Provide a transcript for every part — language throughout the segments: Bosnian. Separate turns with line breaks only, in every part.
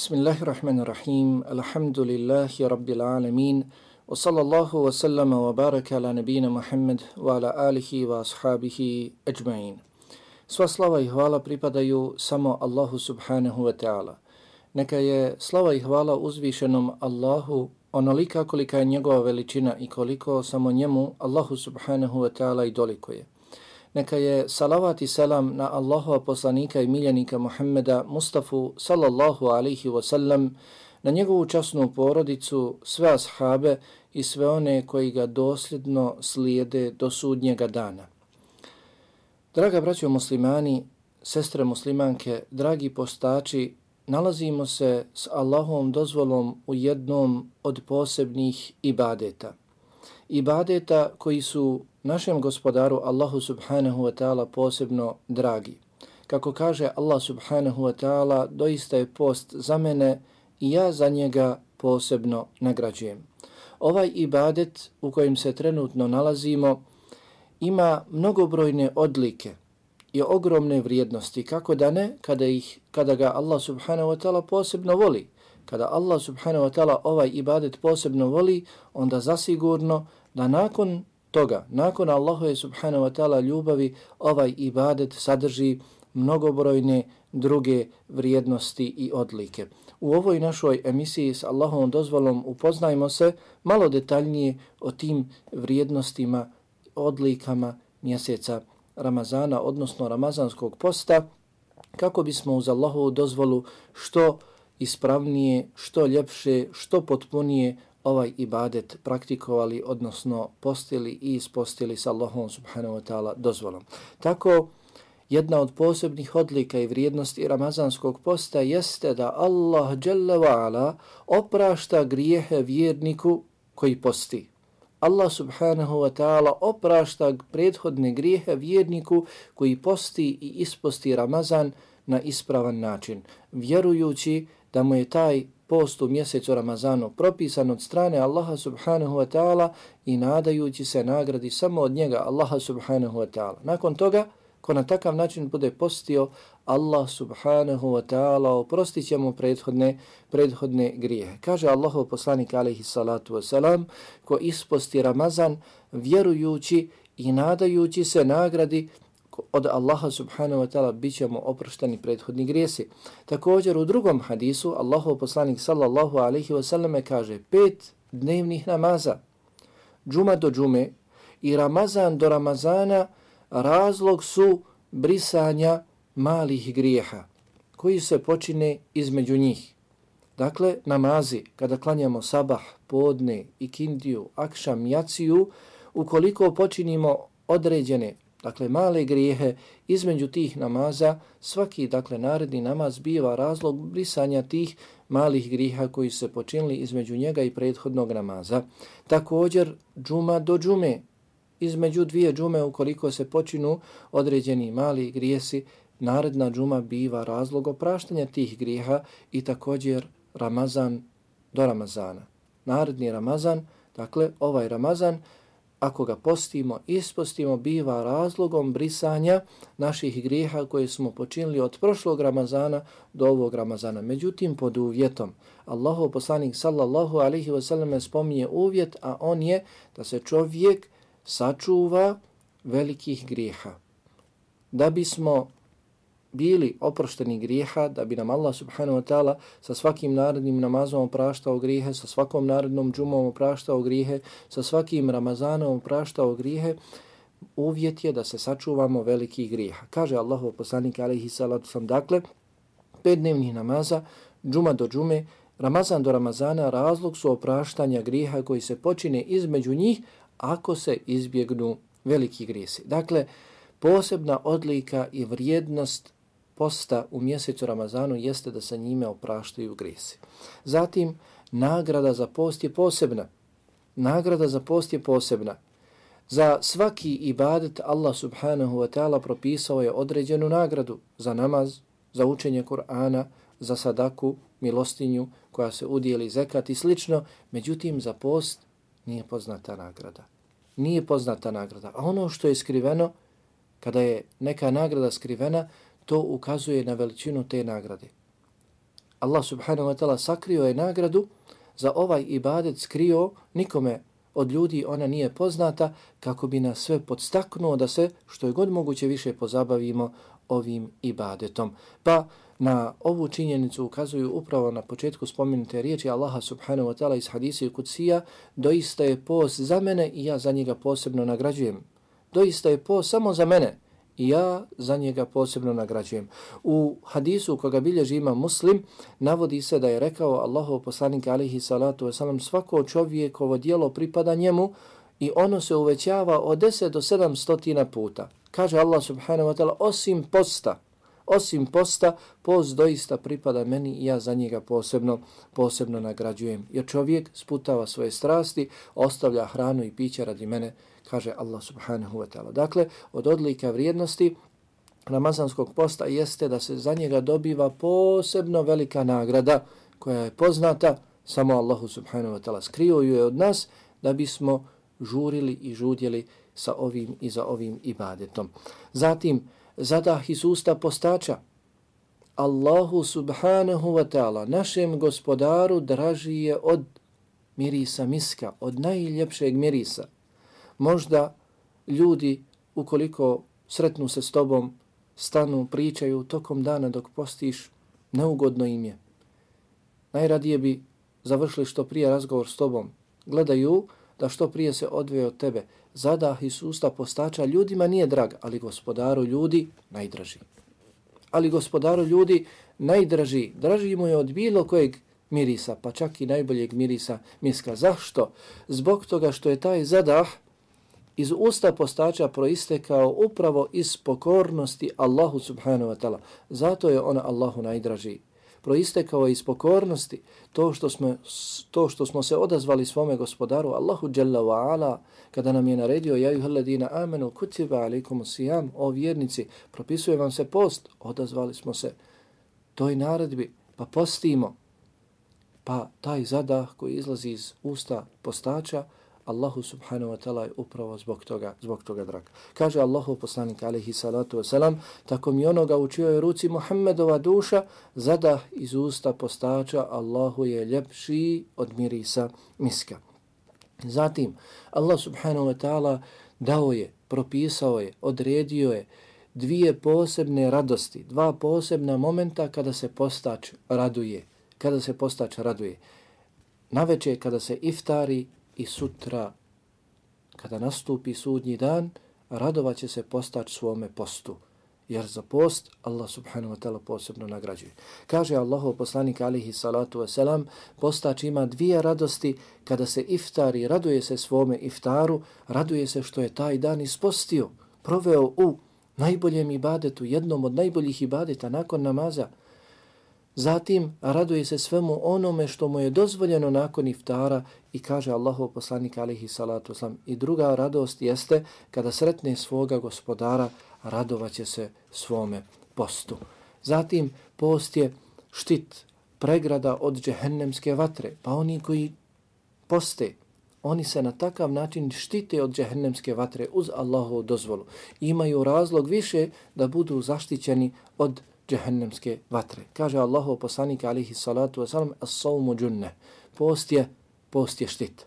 Bismillahirrahmanirrahim. Alhamdulillahi rabbil alamin. Wa sallallahu wa sallama wa baraka ala nabina Muhammad wa ala alihi wa ashabihi ajma'in. Sva slava i hvala pripadaju samo Allahu subhanahu wa ta'ala. Neka je slava i hvala uzvišenom Allahu onolika kolika je njegova veličina i koliko samo njemu Allahu subhanahu wa ta'ala i dolikuje. Neka je salavat i selam na Allahova poslanika i miljenika Muhammeda Mustafa sallallahu alaihi wa sallam, na njegovu časnu porodicu, sve ashabe i sve one koji ga dosljedno slijede do sudnjega dana. Draga braćo muslimani, sestre muslimanke, dragi postači, nalazimo se s Allahovom dozvolom u jednom od posebnih ibadeta. Ibadeta koji su našem gospodaru Allahu subhanahu wa ta'ala posebno dragi. Kako kaže Allah subhanahu wa ta'ala, doista je post za mene i ja za njega posebno nagrađujem. Ovaj ibadet u kojem se trenutno nalazimo ima mnogobrojne odlike i ogromne vrijednosti, kako da ne, kada, ih, kada ga Allah subhanahu wa ta'ala posebno voli. Kada Allah subhanahu wa ta'ala ovaj ibadet posebno voli, onda zasigurno da nakon toga, nakon Allahove subhanahu wa ta'ala ljubavi, ovaj ibadet sadrži mnogobrojne druge vrijednosti i odlike. U ovoj našoj emisiji s Allahovom dozvolom upoznajmo se malo detaljnije o tim vrijednostima, odlikama mjeseca Ramazana, odnosno Ramazanskog posta, kako bismo uz Allahovu dozvolu što ispravnije, što ljepše, što potpunije ovaj ibadet praktikovali, odnosno postili i ispostili sa Allahom subhanahu wa ta'ala dozvolom. Tako, jedna od posebnih odlika i vrijednosti Ramazanskog posta jeste da Allah dželle oprašta grijehe vjerniku koji posti. Allah subhanahu wa ta'ala oprašta prethodne grijehe vjerniku koji posti i isposti Ramazan na ispravan način, vjerujući da mu je taj post u mjesecu Ramazanu propisan od strane Allaha subhanahu wa ta'ala i nadajući se nagradi samo od njega Allaha subhanahu wa ta'ala. Nakon toga, ko na takav način bude postio, Allah subhanahu wa ta'ala oprostit će mu prethodne, prethodne grijehe. Kaže Allahov poslanik alaihi salatu wasalam, ko isposti Ramazan vjerujući i nadajući se nagradi od Allaha subhanahu wa ta'ala bit ćemo oprošteni prethodni grijesi. Također u drugom hadisu Allahov poslanik sallallahu alaihi wa sallam kaže pet dnevnih namaza, džuma do džume i Ramazan do Ramazana razlog su brisanja malih grijeha koji se počine između njih. Dakle, namazi, kada klanjamo sabah, podne, ikindiju, akšam, jaciju, ukoliko počinimo određene dakle male grijehe između tih namaza, svaki dakle naredni namaz biva razlog brisanja tih malih griha koji se počinili između njega i prethodnog namaza. Također džuma do džume, između dvije džume ukoliko se počinu određeni mali grijesi, naredna džuma biva razlog opraštanja tih griha i također Ramazan do Ramazana. Naredni Ramazan, dakle ovaj Ramazan, ako ga postimo, ispostimo, biva razlogom brisanja naših grijeha koje smo počinili od prošlog Ramazana do ovog Ramazana. Međutim, pod uvjetom, Allahov poslanik sallallahu alaihi wasallam spominje uvjet, a on je da se čovjek sačuva velikih grijeha. Da bismo bili oprošteni grijeha, da bi nam Allah subhanahu wa ta'ala sa svakim narednim namazom opraštao grijehe, sa svakom narednom džumom opraštao grijehe, sa svakim Ramazanom opraštao grijehe, uvjet je da se sačuvamo velikih grijeha. Kaže Allahu poslanik alaihi salatu sam, dakle, pet dnevnih namaza, džuma do džume, Ramazan do Ramazana, razlog su opraštanja grijeha koji se počine između njih ako se izbjegnu veliki grijesi. Dakle, posebna odlika i vrijednost posta u mjesecu Ramazanu jeste da se njime opraštaju grijesi. Zatim, nagrada za post je posebna. Nagrada za post je posebna. Za svaki ibadet Allah subhanahu wa ta'ala propisao je određenu nagradu za namaz, za učenje Kur'ana, za sadaku, milostinju koja se udijeli zekat i slično. Međutim, za post nije poznata nagrada. Nije poznata nagrada. A ono što je skriveno, kada je neka nagrada skrivena, to ukazuje na veličinu te nagrade. Allah subhanahu wa ta'ala sakrio je nagradu za ovaj ibadet skrio nikome od ljudi ona nije poznata kako bi nas sve podstaknuo da se što je god moguće više pozabavimo ovim ibadetom. Pa na ovu činjenicu ukazuju upravo na početku spomenute riječi Allaha subhanahu wa ta'ala iz hadisi i kucija doista je post za mene i ja za njega posebno nagrađujem. Doista je post samo za mene i ja za njega posebno nagrađujem. U hadisu koga bilježi ima muslim, navodi se da je rekao Allahov poslanik alihi salatu wasalam svako čovjekovo dijelo pripada njemu i ono se uvećava od 10 do 700 puta. Kaže Allah subhanahu wa ta'ala osim posta, osim posta, post doista pripada meni i ja za njega posebno, posebno nagrađujem. Jer čovjek sputava svoje strasti, ostavlja hranu i piće radi mene, kaže Allah subhanahu wa ta'ala. Dakle, od odlika vrijednosti Ramazanskog posta jeste da se za njega dobiva posebno velika nagrada koja je poznata samo Allahu subhanahu wa ta'ala. Skrio ju je od nas da bismo žurili i žudjeli sa ovim i za ovim ibadetom. Zatim, zadah iz usta postača. Allahu subhanahu wa ta'ala, našem gospodaru draži je od mirisa miska, od najljepšeg mirisa. Možda ljudi, ukoliko sretnu se s tobom, stanu, pričaju tokom dana dok postiš, neugodno im je. Najradije bi završili što prije razgovor s tobom. Gledaju da što prije se odveje od tebe. Zadah i susta postača ljudima nije drag, ali gospodaru ljudi najdraži. Ali gospodaru ljudi najdraži, draži mu je od bilo kojeg mirisa, pa čak i najboljeg mirisa miska. Zašto? Zbog toga što je taj zadah iz usta postača proistekao upravo iz pokornosti Allahu subhanahu wa ta'ala. Zato je ona Allahu najdraži. Proistekao je iz pokornosti, to što, smo, to što smo se odazvali svome gospodaru, Allahu Jalla wa ala, kada nam je naredio, ja juh alladina amenu kutiba alikum sijam, o vjernici, propisuje vam se post, odazvali smo se toj naredbi, pa postimo, pa taj zadah koji izlazi iz usta postača, Allahu subhanahu wa ta'ala je upravo zbog toga, zbog toga drag. Kaže Allahu poslanik alaihi salatu wa salam, tako mi onoga u čioj ruci Muhammedova duša, zada iz usta postača, Allahu je ljepši od mirisa miska. Zatim, Allah subhanahu wa ta'ala dao je, propisao je, odredio je dvije posebne radosti, dva posebna momenta kada se postač raduje. Kada se postač raduje. Naveče kada se iftari i sutra kada nastupi sudnji dan radovat će se postač svome postu jer za post Allah subhanahu wa ta'ala posebno nagrađuje. Kaže Allahov poslanik alihi salatu wasalam, postač ima dvije radosti kada se iftari, raduje se svome iftaru, raduje se što je taj dan ispostio, proveo u najboljem ibadetu, jednom od najboljih ibadeta nakon namaza, Zatim raduje se svemu onome što mu je dozvoljeno nakon iftara i kaže Allahu poslanik alihi salatu oslam. I druga radost jeste kada sretne svoga gospodara radovaće se svome postu. Zatim post je štit, pregrada od džehennemske vatre, pa oni koji poste, oni se na takav način štite od džehennemske vatre uz Allahu dozvolu. Imaju razlog više da budu zaštićeni od džehennemske vatre. Kaže Allahov poslanik alihi salatu wasalam, as-savmu džunne. Post je, post je štit.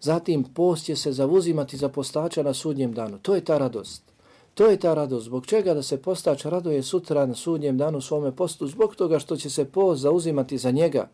Zatim post je se zavuzimati za postača na sudnjem danu. To je ta radost. To je ta radost. Zbog čega da se postač raduje sutra na sudnjem danu svome postu? Zbog toga što će se post zauzimati za njega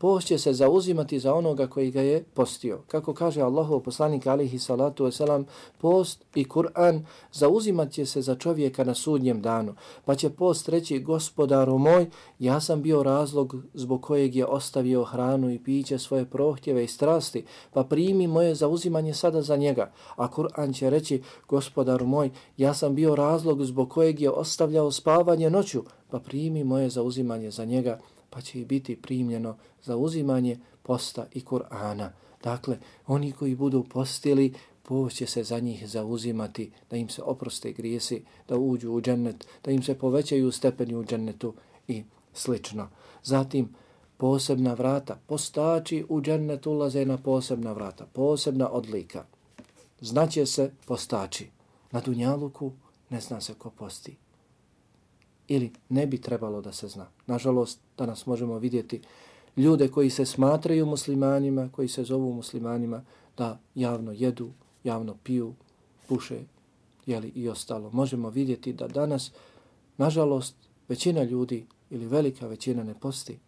post će se zauzimati za onoga koji ga je postio. Kako kaže Allahov poslanik alihi salatu wasalam, post i Kur'an zauzimat će se za čovjeka na sudnjem danu. Pa će post reći, gospodaru moj, ja sam bio razlog zbog kojeg je ostavio hranu i piće svoje prohtjeve i strasti, pa primi moje zauzimanje sada za njega. A Kur'an će reći, gospodaru moj, ja sam bio razlog zbog kojeg je ostavljao spavanje noću, pa primi moje zauzimanje za njega pa će i biti primljeno za uzimanje posta i Kur'ana. Dakle, oni koji budu postili, post će se za njih zauzimati, da im se oproste grijesi, da uđu u džennet, da im se povećaju stepeni u džennetu i slično. Zatim, posebna vrata, postači u džennet ulaze na posebna vrata, posebna odlika. Znaće se postači. Na Dunjaluku ne zna se ko posti ili ne bi trebalo da se zna. Nažalost, danas možemo vidjeti ljude koji se smatraju muslimanima, koji se zovu muslimanima, da javno jedu, javno piju, puše jeli, i ostalo. Možemo vidjeti da danas, nažalost, većina ljudi ili velika većina ne posti.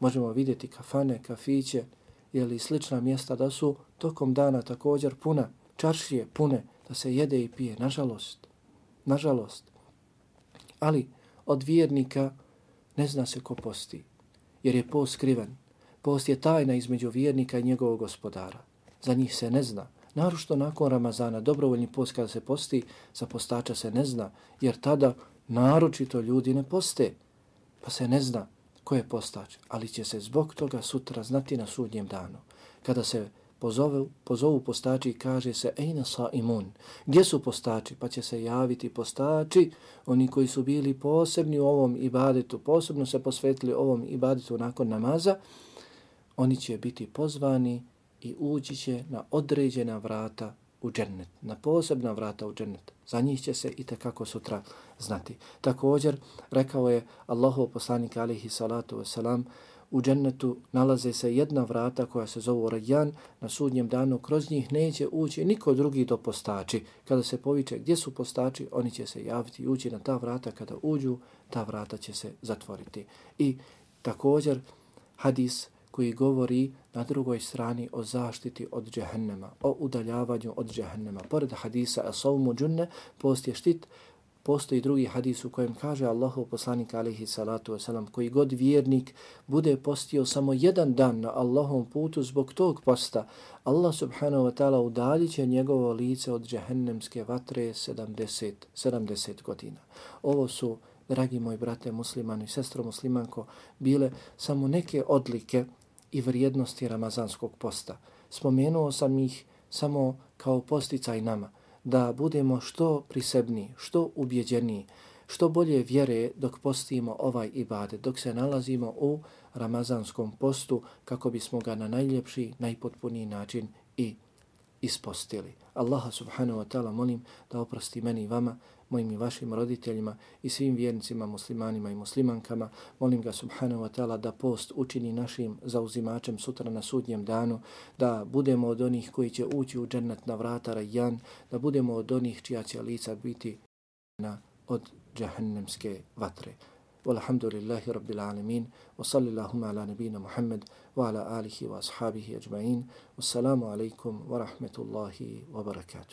Možemo vidjeti kafane, kafiće ili slična mjesta da su tokom dana također puna, čaršije pune, da se jede i pije. Nažalost, nažalost. Ali od vjernika ne zna se ko posti, jer je post skriven. Post je tajna između vjernika i njegovog gospodara. Za njih se ne zna. Narušto nakon Ramazana, dobrovoljni post kada se posti, za postača se ne zna, jer tada naročito ljudi ne poste, pa se ne zna ko je postač, ali će se zbog toga sutra znati na sudnjem danu. Kada se pozovu, pozovu postači i kaže se ejna sa imun, gdje su postači? Pa će se javiti postači, oni koji su bili posebni u ovom ibadetu, posebno se posvetili ovom ibadetu nakon namaza, oni će biti pozvani i ući će na određena vrata u džennet, na posebna vrata u džennet. Za njih će se i tekako sutra znati. Također, rekao je Allahov poslanik alihi salatu wasalam, u džennetu nalaze se jedna vrata koja se zove Rajan, na sudnjem danu kroz njih neće ući niko drugi do postači. Kada se poviče gdje su postači, oni će se javiti i ući na ta vrata. Kada uđu, ta vrata će se zatvoriti. I također hadis koji govori na drugoj strani o zaštiti od džehennema, o udaljavanju od džehennema. Pored hadisa Asawmu džunne, post je štit, postoji drugi hadis u kojem kaže Allahu poslanik alihi salatu wasalam, koji god vjernik bude postio samo jedan dan na Allahom putu zbog tog posta, Allah subhanahu wa ta'ala udaljit će njegovo lice od džehennemske vatre 70, 70 godina. Ovo su, dragi moj brate musliman i sestro muslimanko, bile samo neke odlike i vrijednosti ramazanskog posta. Spomenuo sam ih samo kao posticaj nama, da budemo što prisebniji, što ubjeđeniji, što bolje vjere dok postimo ovaj ibadet, dok se nalazimo u ramazanskom postu kako bismo ga na najljepši, najpotpuniji način i ispostili. Allaha subhanahu wa ta'ala molim da oprosti meni i vama, mojim i vašim roditeljima i svim vjernicima, muslimanima i muslimankama. Molim ga subhanahu wa ta'ala da post učini našim zauzimačem sutra na sudnjem danu, da budemo od onih koji će ući u džennet na vrata Rajjan, da budemo od onih čija će lica biti na od džahennemske vatre. والحمد لله رب العالمين وصلى اللهم على نبينا محمد وعلى آله وأصحابه أجمعين والسلام عليكم ورحمة الله وبركاته